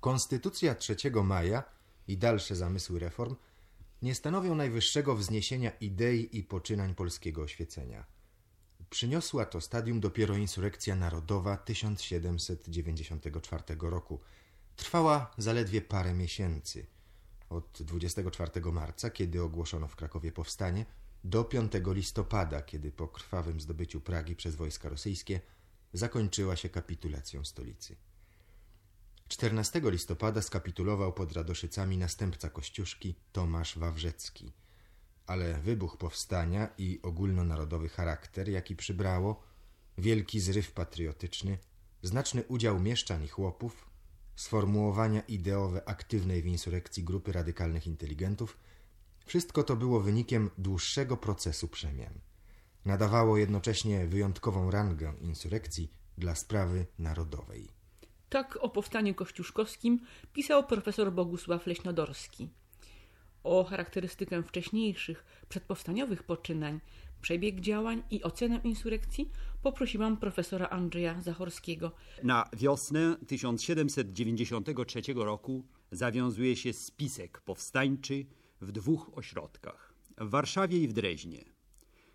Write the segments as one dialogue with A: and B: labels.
A: Konstytucja 3 maja i dalsze zamysły reform nie stanowią najwyższego wzniesienia idei i poczynań polskiego oświecenia. Przyniosła to stadium dopiero insurekcja narodowa 1794 roku. Trwała zaledwie parę miesięcy. Od 24 marca, kiedy ogłoszono w Krakowie powstanie, do 5 listopada, kiedy po krwawym zdobyciu Pragi przez wojska rosyjskie zakończyła się kapitulacją stolicy. 14 listopada skapitulował pod Radoszycami następca Kościuszki Tomasz Wawrzecki. Ale wybuch powstania i ogólnonarodowy charakter, jaki przybrało, wielki zryw patriotyczny, znaczny udział mieszczan i chłopów, sformułowania ideowe aktywnej w insurekcji grupy radykalnych inteligentów, wszystko to było wynikiem dłuższego procesu przemian. Nadawało jednocześnie wyjątkową rangę insurekcji dla sprawy narodowej.
B: Tak o powstaniu kościuszkowskim pisał profesor Bogusław Leśnodorski. O charakterystykę wcześniejszych, przedpowstaniowych poczynań, przebieg działań i ocenę insurekcji poprosiłam profesora Andrzeja Zachorskiego.
C: Na wiosnę 1793 roku zawiązuje się spisek powstańczy w dwóch ośrodkach w Warszawie i w Dreźnie.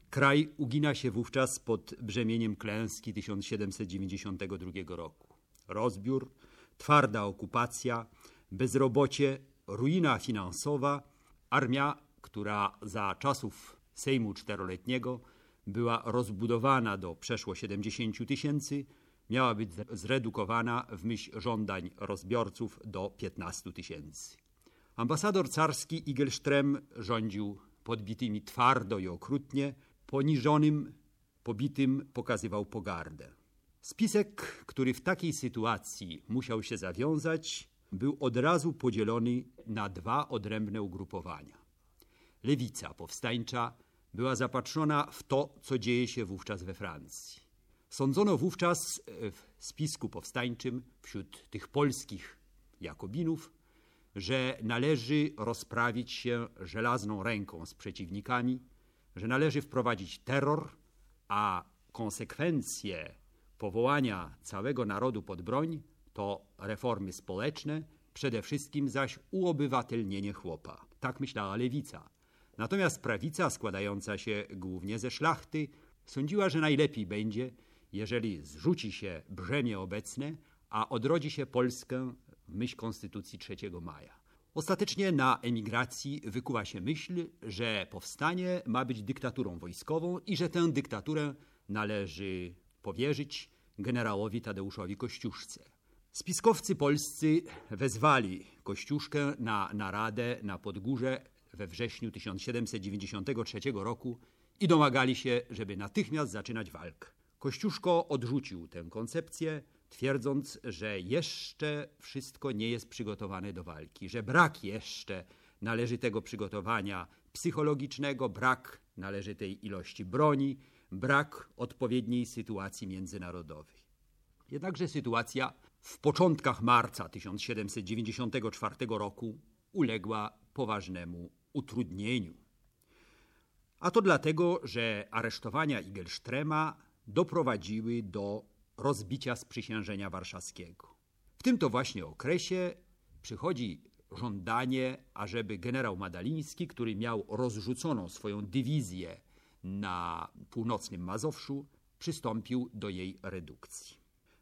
C: Kraj ugina się wówczas pod brzemieniem klęski 1792 roku rozbiór, twarda okupacja, bezrobocie, ruina finansowa, armia, która za czasów Sejmu Czteroletniego była rozbudowana do przeszło 70 tysięcy, miała być zredukowana w myśl żądań rozbiorców do 15 tysięcy. Ambasador carski Igelstrem rządził podbitymi twardo i okrutnie, poniżonym, pobitym pokazywał pogardę. Spisek, który w takiej sytuacji musiał się zawiązać, był od razu podzielony na dwa odrębne ugrupowania. Lewica powstańcza była zapatrzona w to, co dzieje się wówczas we Francji. Sądzono wówczas w spisku powstańczym wśród tych polskich Jakobinów, że należy rozprawić się żelazną ręką z przeciwnikami, że należy wprowadzić terror, a konsekwencje powołania całego narodu pod broń to reformy społeczne, przede wszystkim zaś uobywatelnienie chłopa. Tak myślała lewica. Natomiast prawica, składająca się głównie ze szlachty, sądziła, że najlepiej będzie, jeżeli zrzuci się brzemię obecne, a odrodzi się Polskę w myśl Konstytucji 3 maja. Ostatecznie na emigracji wykuła się myśl, że powstanie ma być dyktaturą wojskową i że tę dyktaturę należy powierzyć generałowi Tadeuszowi Kościuszce. Spiskowcy polscy wezwali Kościuszkę na naradę na Podgórze we wrześniu 1793 roku i domagali się, żeby natychmiast zaczynać walkę. Kościuszko odrzucił tę koncepcję, twierdząc, że jeszcze wszystko nie jest przygotowane do walki, że brak jeszcze należytego przygotowania psychologicznego, brak należytej ilości broni, brak odpowiedniej sytuacji międzynarodowej. Jednakże sytuacja w początkach marca 1794 roku uległa poważnemu utrudnieniu. A to dlatego, że aresztowania Igelstrema doprowadziły do rozbicia sprzysiężenia warszawskiego. W tym to właśnie okresie przychodzi żądanie, ażeby generał Madaliński, który miał rozrzuconą swoją dywizję na północnym Mazowszu, przystąpił do jej redukcji.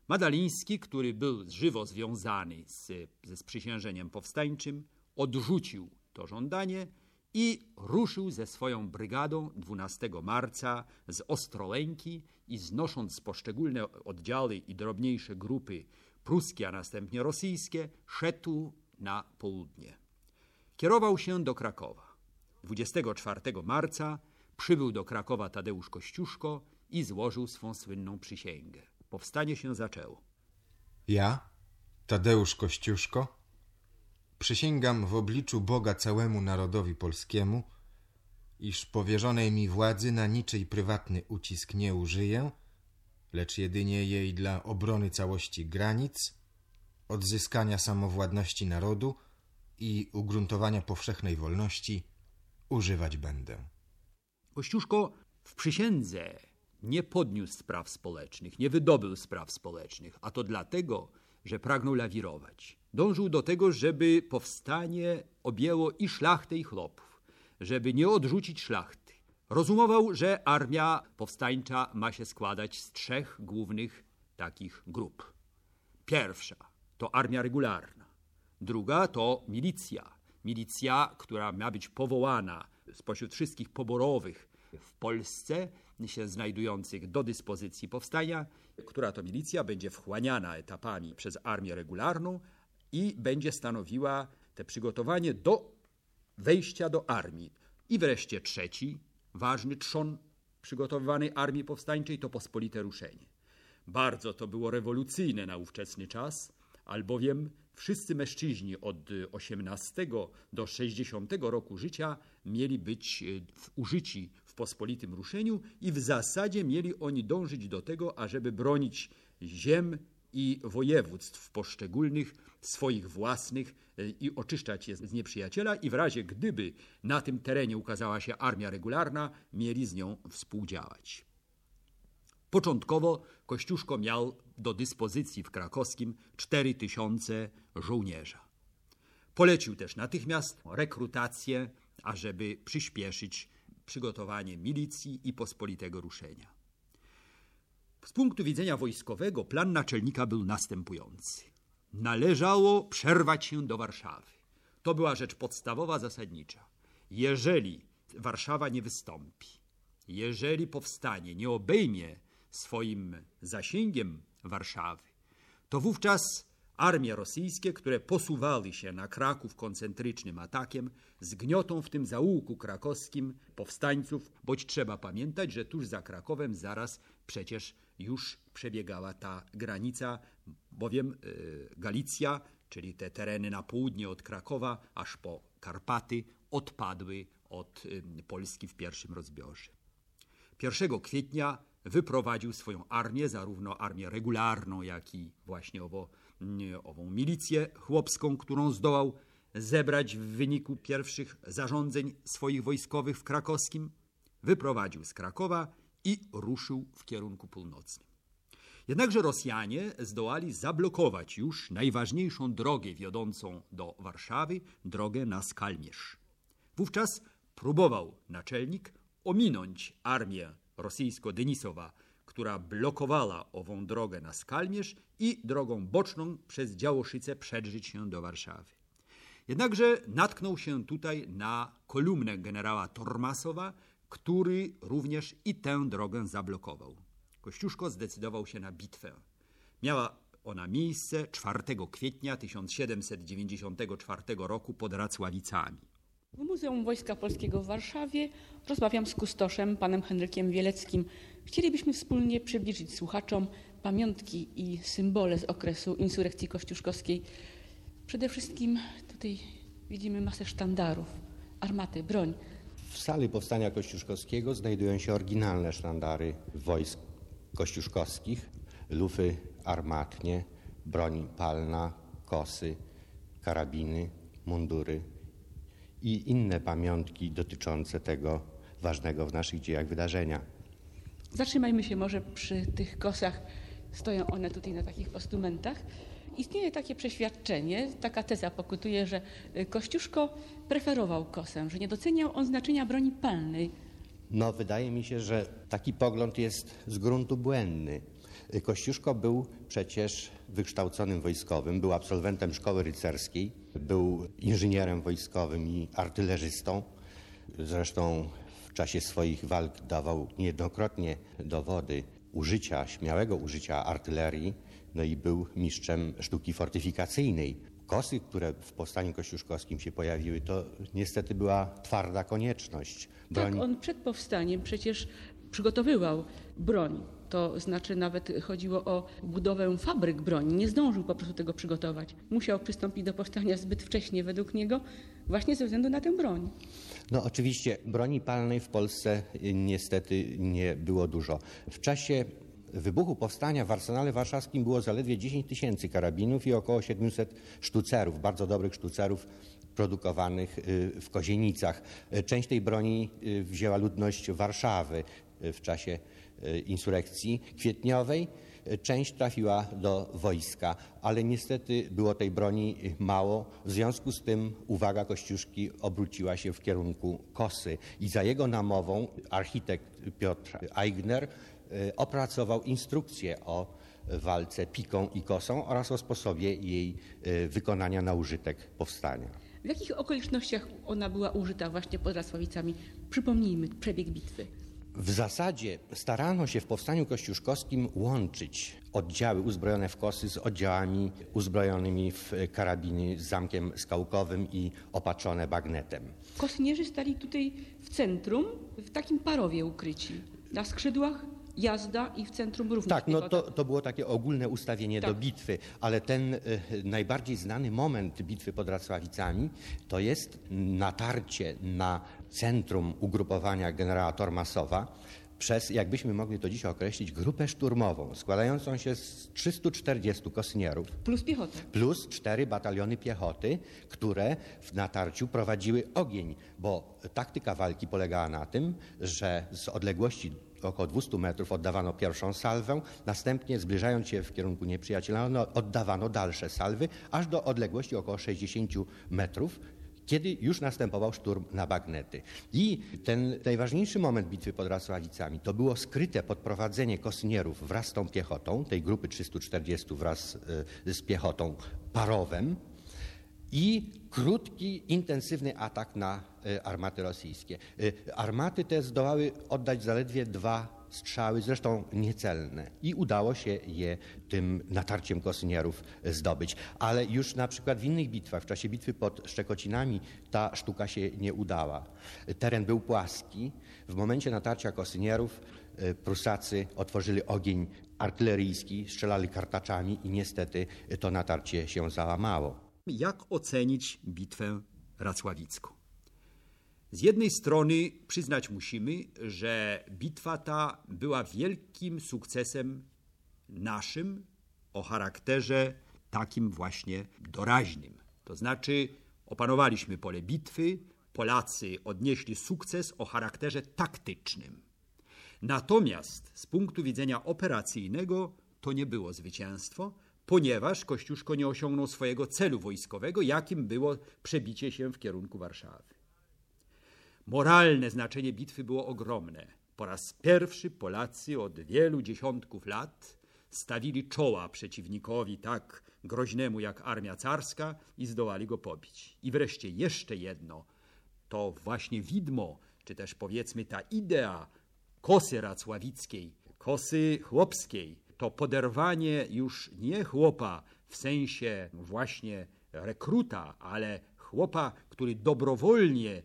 C: Madaliński, który był żywo związany z, ze sprzysiężeniem powstańczym, odrzucił to żądanie i ruszył ze swoją brygadą 12 marca z Ostrołęki i znosząc poszczególne oddziały i drobniejsze grupy pruskie, a następnie rosyjskie, szedł na południe. Kierował się do Krakowa. 24 marca przybył do Krakowa Tadeusz Kościuszko i złożył swą słynną przysięgę. Powstanie się zaczęło.
A: Ja, Tadeusz Kościuszko, przysięgam w obliczu Boga całemu narodowi polskiemu, iż powierzonej mi władzy na niczej prywatny ucisk nie użyję, lecz jedynie jej dla obrony całości granic, odzyskania samowładności narodu i ugruntowania powszechnej wolności używać będę.
C: Kościuszko w przysiędze nie podniósł spraw społecznych, nie wydobył spraw społecznych, a to dlatego, że pragnął lawirować. Dążył do tego, żeby powstanie objęło i szlachtę, i chłopów, żeby nie odrzucić szlachty. Rozumował, że armia powstańcza ma się składać z trzech głównych takich grup. Pierwsza to armia regularna, druga to milicja. Milicja, która ma być powołana spośród wszystkich poborowych w Polsce, się znajdujących do dyspozycji powstania, która to milicja będzie wchłaniana etapami przez armię regularną i będzie stanowiła te przygotowanie do wejścia do armii. I wreszcie trzeci, ważny trzon przygotowywanej armii powstańczej to pospolite ruszenie. Bardzo to było rewolucyjne na ówczesny czas, albowiem wszyscy mężczyźni od 18 do 60 roku życia mieli być e, użyci w pospolitym ruszeniu i w zasadzie mieli oni dążyć do tego, ażeby bronić ziem i województw poszczególnych, swoich własnych e, i oczyszczać je z nieprzyjaciela i w razie gdyby na tym terenie ukazała się armia regularna, mieli z nią współdziałać. Początkowo Kościuszko miał do dyspozycji w krakowskim 4 tysiące żołnierza. Polecił też natychmiast rekrutację, ażeby przyspieszyć przygotowanie milicji i pospolitego ruszenia. Z punktu widzenia wojskowego plan naczelnika był następujący. Należało przerwać się do Warszawy. To była rzecz podstawowa, zasadnicza. Jeżeli Warszawa nie wystąpi, jeżeli powstanie nie obejmie swoim zasięgiem Warszawy, to wówczas armie rosyjskie, które posuwały się na Kraków koncentrycznym atakiem, zgniotą w tym zaułku krakowskim powstańców, boć trzeba pamiętać, że tuż za Krakowem zaraz przecież już przebiegała ta granica, bowiem y, Galicja, czyli te tereny na południe od Krakowa, aż po Karpaty, odpadły od y, Polski w pierwszym rozbiorze. 1 kwietnia wyprowadził swoją armię, zarówno armię regularną, jak i właśnie owo, ową milicję chłopską, którą zdołał zebrać w wyniku pierwszych zarządzeń swoich wojskowych w krakowskim, wyprowadził z Krakowa i ruszył w kierunku północnym. Jednakże Rosjanie zdołali zablokować już najważniejszą drogę wiodącą do Warszawy, drogę na Skalmierz. Wówczas próbował naczelnik ominąć armię rosyjsko-denisowa, która blokowała ową drogę na Skalmierz i drogą boczną przez Działoszyce przedrzeć się do Warszawy. Jednakże natknął się tutaj na kolumnę generała Tormasowa, który również i tę drogę zablokował. Kościuszko zdecydował się na bitwę. Miała ona miejsce 4 kwietnia 1794 roku pod Racławicami.
B: W Muzeum Wojska Polskiego w Warszawie rozmawiam z kustoszem, panem Henrykiem Wieleckim. Chcielibyśmy wspólnie przybliżyć słuchaczom pamiątki i symbole z okresu insurekcji kościuszkowskiej. Przede wszystkim tutaj widzimy masę sztandarów, armaty, broń.
D: W sali powstania kościuszkowskiego znajdują się oryginalne sztandary wojsk kościuszkowskich, lufy armatnie, broń palna, kosy, karabiny, mundury i inne pamiątki dotyczące tego ważnego w naszych dziejach wydarzenia.
B: Zatrzymajmy się może przy tych kosach. Stoją one tutaj na takich postumentach. Istnieje takie przeświadczenie, taka teza pokutuje, że Kościuszko preferował kosę, że nie doceniał on znaczenia broni palnej.
D: No, wydaje mi się, że taki pogląd jest z gruntu błędny. Kościuszko był przecież wykształconym wojskowym, był absolwentem szkoły rycerskiej, był inżynierem wojskowym i artylerzystą. Zresztą w czasie swoich walk dawał niejednokrotnie dowody użycia, śmiałego użycia artylerii, no i był mistrzem sztuki fortyfikacyjnej. Kosy, które w powstaniu kościuszkowskim się pojawiły, to niestety była twarda konieczność.
B: Broń... Tak, on przed powstaniem przecież przygotowywał broń. To znaczy nawet chodziło o budowę fabryk broni. Nie zdążył po prostu tego przygotować. Musiał przystąpić do powstania zbyt wcześnie według niego, właśnie ze względu na tę broń.
D: No oczywiście broni palnej w Polsce niestety nie było dużo. W czasie wybuchu powstania w arsenale warszawskim było zaledwie 10 tysięcy karabinów i około 700 sztucerów, bardzo dobrych sztucerów produkowanych y, w Kozienicach. Część tej broni y, wzięła ludność Warszawy y, w czasie insurekcji kwietniowej. część trafiła do wojska, ale niestety było tej broni mało. W związku z tym uwaga Kościuszki obróciła się w kierunku Kosy i za jego namową architekt Piotr Eigner e, opracował instrukcję o walce piką i kosą oraz o sposobie jej e, wykonania na użytek powstania.
B: W jakich okolicznościach ona była użyta właśnie pod Rasławicami? Przypomnijmy przebieg bitwy.
D: W zasadzie starano się w powstaniu kościuszkowskim łączyć oddziały uzbrojone w kosy z oddziałami uzbrojonymi w karabiny z zamkiem skałkowym i opatrzone bagnetem.
B: Kosnierzy stali tutaj w centrum, w takim parowie ukryci. Na skrzydłach jazda i w centrum również
D: Tak, no to, to było takie ogólne ustawienie
B: Tak.
D: do bitwy, ale ten e, najbardziej znany moment bitwy pod Racławicami to jest natarcie na centrum ugrupowania generała Tormasowa przez, jakbyśmy mogli to dzisiaj określić, grupę szturmową składającą się z 340 kosnierów
B: Plus piechota.
D: plus cztery bataliony piechoty, które w natarciu prowadziły ogień, bo taktyka walki polegała na tym, że z odległości około 200 metrów oddawano pierwszą salwę, następnie zbliżając się w kierunku nieprzyjaciela no, oddawano dalsze salwy, aż do odległości około 60 metrów, kiedy już następował szturm na bagnety. I ten najważniejszy moment bitwy pod Rasławicami to było skryte podprowadzenie kosnierów wraz z tą piechotą, tej grupy 340 wraz y, z piechotą parowem i krótki, intensywny atak na y, armaty rosyjskie. Y, Armaty te zdołały oddać zaledwie dwa strzały, zresztą niecelne i udało się je tym natarciem kosynierów zdobyć. Ale już na przykład w innych bitwach, w czasie bitwy pod Szczekocinami ta sztuka się nie udała. Teren był płaski. W momencie natarcia kosynierów y, Prusacy otworzyli ogień artyleryjski, strzelali kartaczami i niestety to natarcie się załamało.
C: Jak ocenić bitwę racławicką? Z jednej strony przyznać musimy, że bitwa ta była wielkim sukcesem naszym o charakterze takim właśnie doraźnym. To znaczy opanowaliśmy pole bitwy, Polacy odnieśli sukces o charakterze taktycznym. Natomiast z punktu widzenia operacyjnego to nie było zwycięstwo, ponieważ Kościuszko nie osiągnął swojego celu wojskowego, jakim było przebicie się w kierunku Warszawy. Moralne znaczenie bitwy było ogromne. Po raz pierwszy Polacy od wielu dziesiątków lat stawili czoła przeciwnikowi tak groźnemu jak armia carska i zdołali go pobić. I wreszcie jeszcze jedno, to właśnie widmo, czy też powiedzmy ta idea kosy racławickiej, kosy chłopskiej, to poderwanie już nie chłopa w sensie właśnie rekruta, ale chłopa, który dobrowolnie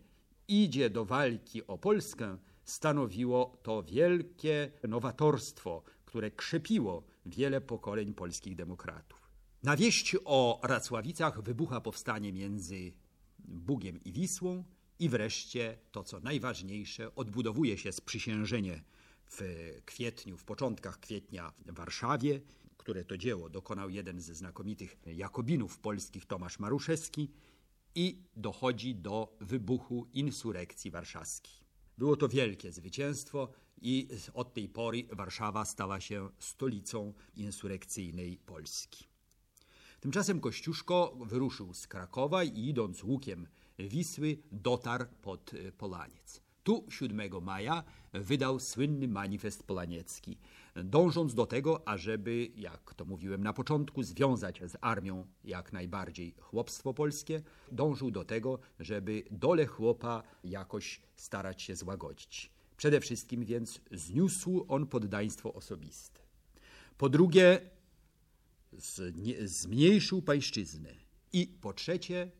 C: idzie do walki o Polskę, stanowiło to wielkie nowatorstwo, które krzepiło wiele pokoleń polskich demokratów. Na wieść o Racławicach wybucha powstanie między Bugiem i Wisłą i wreszcie to, co najważniejsze, odbudowuje się sprzysiężenie w kwietniu, w początkach kwietnia w Warszawie, które to dzieło dokonał jeden ze znakomitych Jakobinów polskich, Tomasz Maruszewski, i dochodzi do wybuchu insurekcji warszawskiej. Było to wielkie zwycięstwo i od tej pory Warszawa stała się stolicą insurekcyjnej Polski. Tymczasem Kościuszko wyruszył z Krakowa i idąc łukiem Wisły dotarł pod Polaniec. Tu 7 maja wydał słynny manifest polaniecki, dążąc do tego, ażeby, jak to mówiłem na początku, związać z armią jak najbardziej chłopstwo polskie, dążył do tego, żeby dole chłopa jakoś starać się złagodzić. Przede wszystkim więc zniósł on poddaństwo osobiste. Po drugie, zmniejszył pańszczyznę. I po trzecie,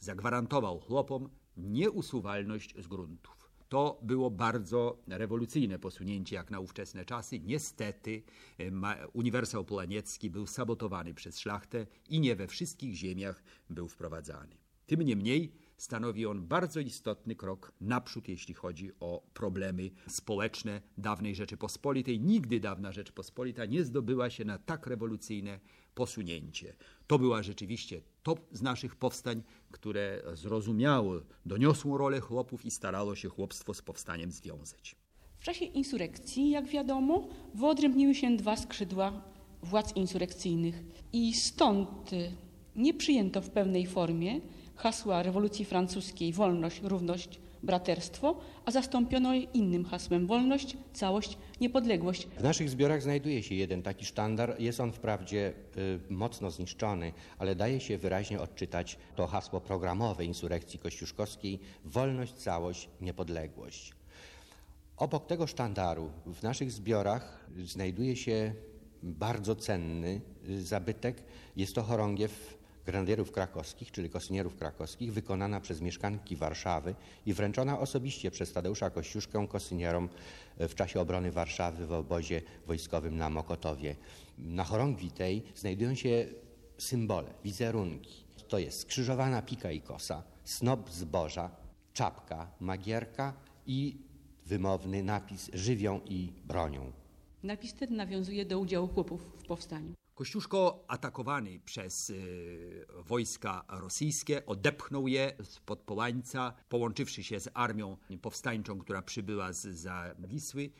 C: zagwarantował chłopom nieusuwalność z gruntów. To było bardzo rewolucyjne posunięcie jak na ówczesne czasy. Niestety e, uniwersał polaniecki był sabotowany przez szlachtę i nie we wszystkich ziemiach był wprowadzany. Tym niemniej stanowi on bardzo istotny krok naprzód, jeśli chodzi o problemy społeczne dawnej Rzeczypospolitej. Nigdy dawna Rzeczypospolita nie zdobyła się na tak rewolucyjne posunięcie. To była rzeczywiście to z naszych powstań, które zrozumiało doniosłą rolę chłopów i starało się chłopstwo z powstaniem związać.
B: W czasie insurekcji, jak wiadomo, wyodrębniły się dwa skrzydła władz insurekcyjnych i stąd nie przyjęto w pełnej formie hasła rewolucji francuskiej wolność, równość, braterstwo, a zastąpiono je innym hasłem wolność, całość, niepodległość.
D: W naszych zbiorach znajduje się jeden taki sztandar. Jest on wprawdzie y, mocno zniszczony, ale daje się wyraźnie odczytać to hasło programowe insurekcji kościuszkowskiej wolność, całość, niepodległość. Obok tego sztandaru w naszych zbiorach znajduje się bardzo cenny zabytek. Jest to chorągiew grenadierów krakowskich, czyli kosynierów krakowskich, wykonana przez mieszkanki Warszawy i wręczona osobiście przez Tadeusza Kościuszkę kosynierom w czasie obrony Warszawy w obozie wojskowym na Mokotowie. Na chorągwi tej znajdują się symbole, wizerunki. To jest skrzyżowana pika i kosa, snop zboża, czapka, magierka i wymowny napis żywią i bronią.
B: Napis ten nawiązuje do udziału chłopów w powstaniu.
C: Kościuszko atakowany przez y, wojska rosyjskie odepchnął je spod Połańca, połączywszy się z armią powstańczą, która przybyła z, za Wisły.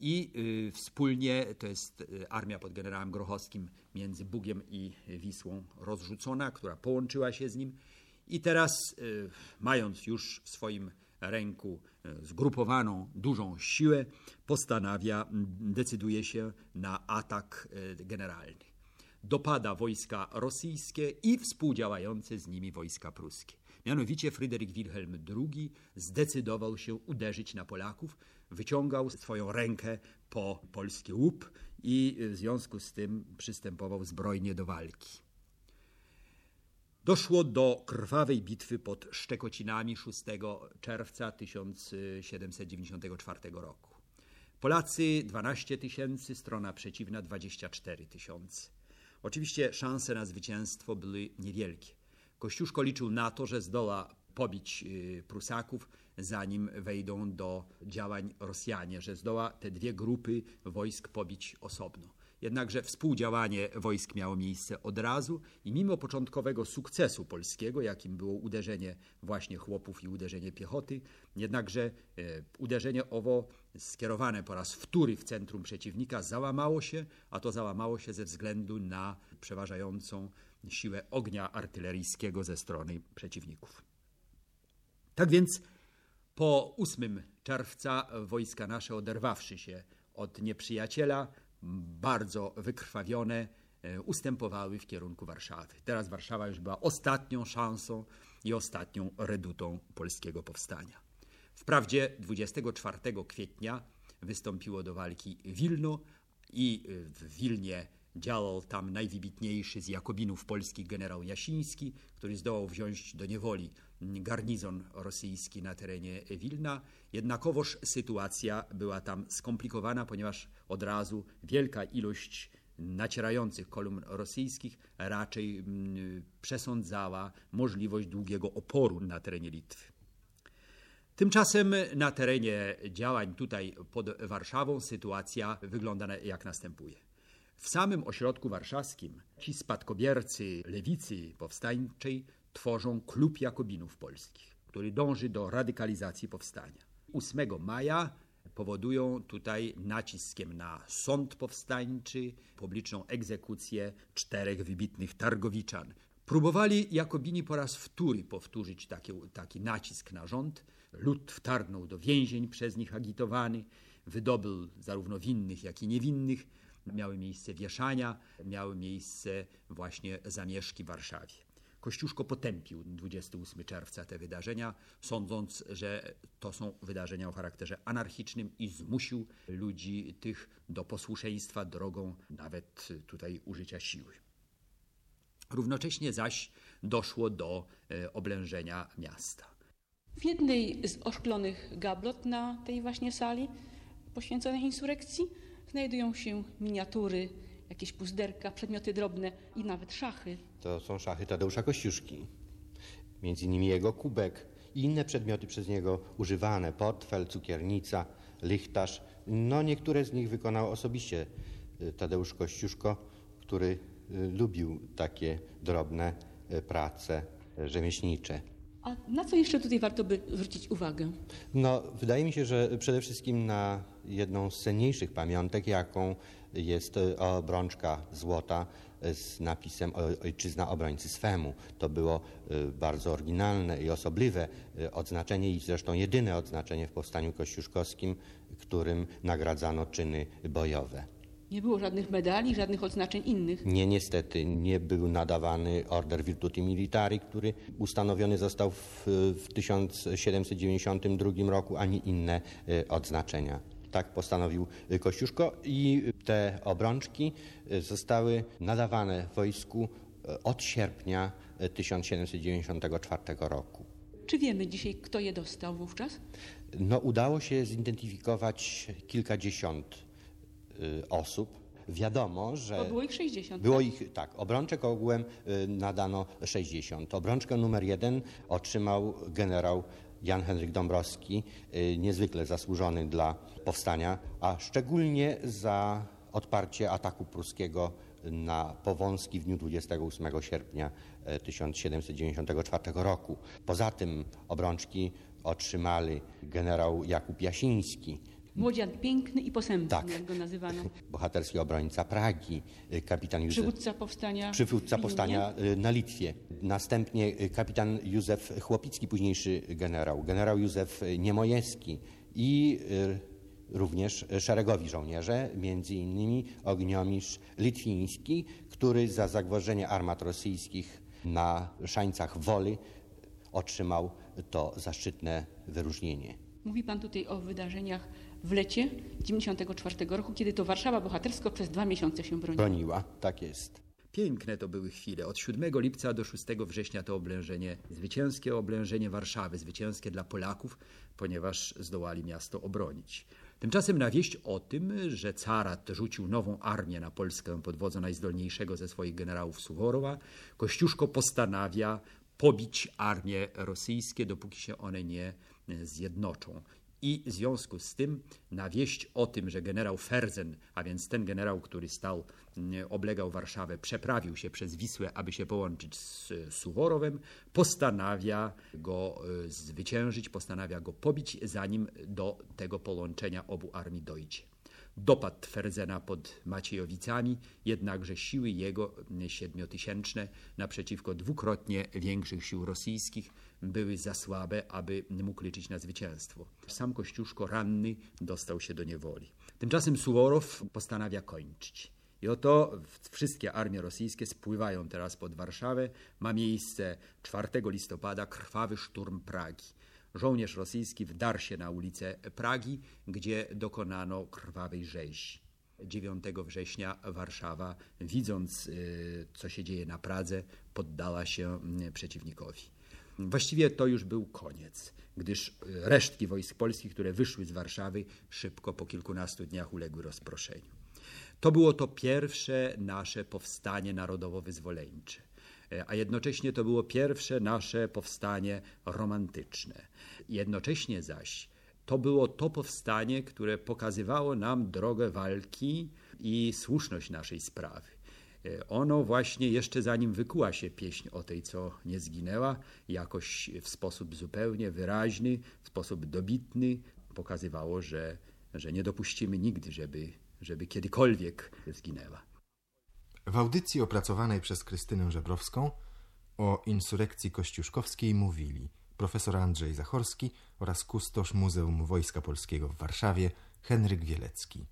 C: I y, wspólnie, to jest y, armia pod generałem Grochowskim między Bugiem i Wisłą rozrzucona, która połączyła się z nim. I teraz mając już w swoim ręku zgrupowaną dużą siłę, postanawia, decyduje się na atak generalny dopada wojska rosyjskie i współdziałające z nimi wojska pruskie. Mianowicie Fryderyk Wilhelm II zdecydował się uderzyć na Polaków, wyciągał swoją rękę po polski łup i w związku z tym przystępował zbrojnie do walki. Doszło do krwawej bitwy pod Szczekocinami 6 czerwca 1794 roku. Polacy 12 tysięcy, strona przeciwna 24 tysiące. Oczywiście szanse na zwycięstwo były niewielkie. Kościuszko liczył na to, że zdoła pobić y, Prusaków, zanim wejdą do działań Rosjanie, że zdoła te dwie grupy wojsk pobić osobno. Jednakże współdziałanie wojsk miało miejsce od razu i mimo początkowego sukcesu polskiego, jakim było uderzenie właśnie chłopów i uderzenie piechoty, jednakże e, uderzenie owo skierowane po raz wtóry w centrum przeciwnika załamało się, a to załamało się ze względu na przeważającą siłę ognia artyleryjskiego ze strony przeciwników. Tak więc po 8 czerwca wojska nasze oderwawszy się od nieprzyjaciela, bardzo wykrwawione, e, ustępowały w kierunku Warszawy. Teraz Warszawa już była ostatnią szansą i ostatnią redutą polskiego powstania. Wprawdzie 24 kwietnia wystąpiło do walki Wilno i w Wilnie działał tam najwybitniejszy z Jakobinów polskich generał Jasiński, który zdołał wziąć do niewoli garnizon rosyjski na terenie Wilna. Jednakowoż sytuacja była tam skomplikowana, ponieważ od razu wielka ilość nacierających kolumn rosyjskich raczej mm, przesądzała możliwość długiego oporu na terenie Litwy. Tymczasem na terenie działań tutaj pod Warszawą sytuacja wygląda jak następuje. W samym ośrodku warszawskim ci spadkobiercy lewicy powstańczej tworzą klub Jakobinów Polskich, który dąży do radykalizacji powstania. 8 maja powodują tutaj naciskiem na sąd powstańczy, publiczną egzekucję czterech wybitnych targowiczan. Próbowali Jakobini po raz wtóry powtórzyć taki, taki nacisk na rząd. Lud wtargnął do więzień przez nich agitowany, wydobył zarówno winnych, jak i niewinnych. Miały miejsce wieszania, miały miejsce właśnie zamieszki w Warszawie. Kościuszko potępił 28 czerwca te wydarzenia, sądząc, że to są wydarzenia o charakterze anarchicznym i zmusił ludzi tych do posłuszeństwa drogą nawet tutaj użycia siły. Równocześnie zaś doszło do e, oblężenia miasta.
B: W jednej z oszklonych gablot na tej właśnie sali poświęconej insurekcji znajdują się miniatury jakieś puzderka, przedmioty drobne i nawet szachy.
D: To są szachy Tadeusza Kościuszki. Między innymi jego kubek i inne przedmioty przez niego używane. Portfel, cukiernica, lichtarz. No niektóre z nich wykonał osobiście y, Tadeusz Kościuszko, który lubił takie drobne y, prace rzemieślnicze.
B: A na co jeszcze tutaj warto by zwrócić uwagę?
D: No, wydaje mi się, że przede wszystkim na jedną z cenniejszych pamiątek, jaką jest e, obrączka złota z napisem Ojczyzna obrońcy swemu. To było bardzo oryginalne i osobliwe odznaczenie i zresztą jedyne odznaczenie w Powstaniu Kościuszkowskim, którym nagradzano czyny bojowe.
B: Nie było żadnych medali, żadnych odznaczeń innych.
D: Nie, niestety, nie był nadawany Order Virtuti Militari, który ustanowiony został w, w 1792 roku, ani inne odznaczenia. Tak postanowił Kościuszko i te obrączki zostały nadawane wojsku od sierpnia 1794 roku.
B: Czy wiemy dzisiaj, kto je dostał wówczas?
D: No, udało się zidentyfikować kilkadziesiąt osób. Wiadomo, że.
B: Bo było ich 60.
D: Było
B: tak?
D: ich, tak. Obrączek ogółem nadano 60. Obrączkę numer jeden otrzymał generał Jan Henryk Dąbrowski, niezwykle zasłużony dla powstania, a szczególnie za odparcie ataku pruskiego na Powązki w dniu 28 sierpnia 1794 roku. Poza tym obrączki otrzymali generał Jakub Jasiński,
B: Młodzian piękny i posępny,
D: Tak.
B: jak go nazywano.
D: bohaterski obrońca Pragi, kapitan Józef...
B: Przywódca powstania.
D: Przywódca powstania y, na Litwie. Następnie y, kapitan Józef Chłopicki, późniejszy generał, generał Józef Niemojewski i y, również szeregowi żołnierze, między innymi ogniomistrz litwiński, który za zagwożenie armat rosyjskich na szańcach Woli otrzymał to zaszczytne wyróżnienie.
B: Mówi pan tutaj o wydarzeniach w lecie 94 roku, kiedy to Warszawa bohatersko przez dwa miesiące się broniła.
D: Broniła, tak jest.
C: Piękne to były chwile. Od 7 lipca do 6 września to oblężenie, zwycięskie oblężenie Warszawy, zwycięskie dla Polaków, ponieważ zdołali miasto obronić. Tymczasem na wieść o tym, że carat rzucił nową armię na Polskę pod wodzą najzdolniejszego ze swoich generałów Suworowa, Kościuszko postanawia pobić armie rosyjskie, dopóki się one nie zjednoczą. I w związku z tym na wieść o tym, że generał Ferzen, a więc ten generał, który stał, oblegał Warszawę, przeprawił się przez Wisłę, aby się połączyć z Suworowem, postanawia go e, zwyciężyć, postanawia go pobić, zanim do tego połączenia obu armii dojdzie. Dopadł Ferzena pod Maciejowicami, jednakże siły jego siedmiotysięczne naprzeciwko dwukrotnie większych sił rosyjskich były za słabe, aby mógł liczyć na zwycięstwo. Sam Kościuszko ranny dostał się do niewoli. Tymczasem Suworow postanawia kończyć. I oto wszystkie armie rosyjskie spływają teraz pod Warszawę. Ma miejsce 4 listopada krwawy szturm Pragi. Żołnierz rosyjski wdarł się na ulicę Pragi, gdzie dokonano krwawej rzezi. 9 września Warszawa, widząc y, co się dzieje na Pradze, poddała się y, przeciwnikowi. Właściwie to już był koniec, gdyż y, resztki wojsk polskich, które wyszły z Warszawy, szybko po kilkunastu dniach uległy rozproszeniu. To było to pierwsze nasze powstanie narodowo-wyzwoleńcze, a jednocześnie to było pierwsze nasze powstanie romantyczne. Jednocześnie zaś to było to powstanie, które pokazywało nam drogę walki i słuszność naszej sprawy. E, Ono właśnie jeszcze zanim wykuła się pieśń o tej, co nie zginęła, jakoś w sposób zupełnie wyraźny, w sposób dobitny pokazywało, że, że nie dopuścimy nigdy, żeby, żeby kiedykolwiek zginęła.
A: W audycji opracowanej przez Krystynę Żebrowską o insurekcji kościuszkowskiej mówili profesor Andrzej Zachorski oraz kustosz Muzeum Wojska Polskiego w Warszawie Henryk Wielecki.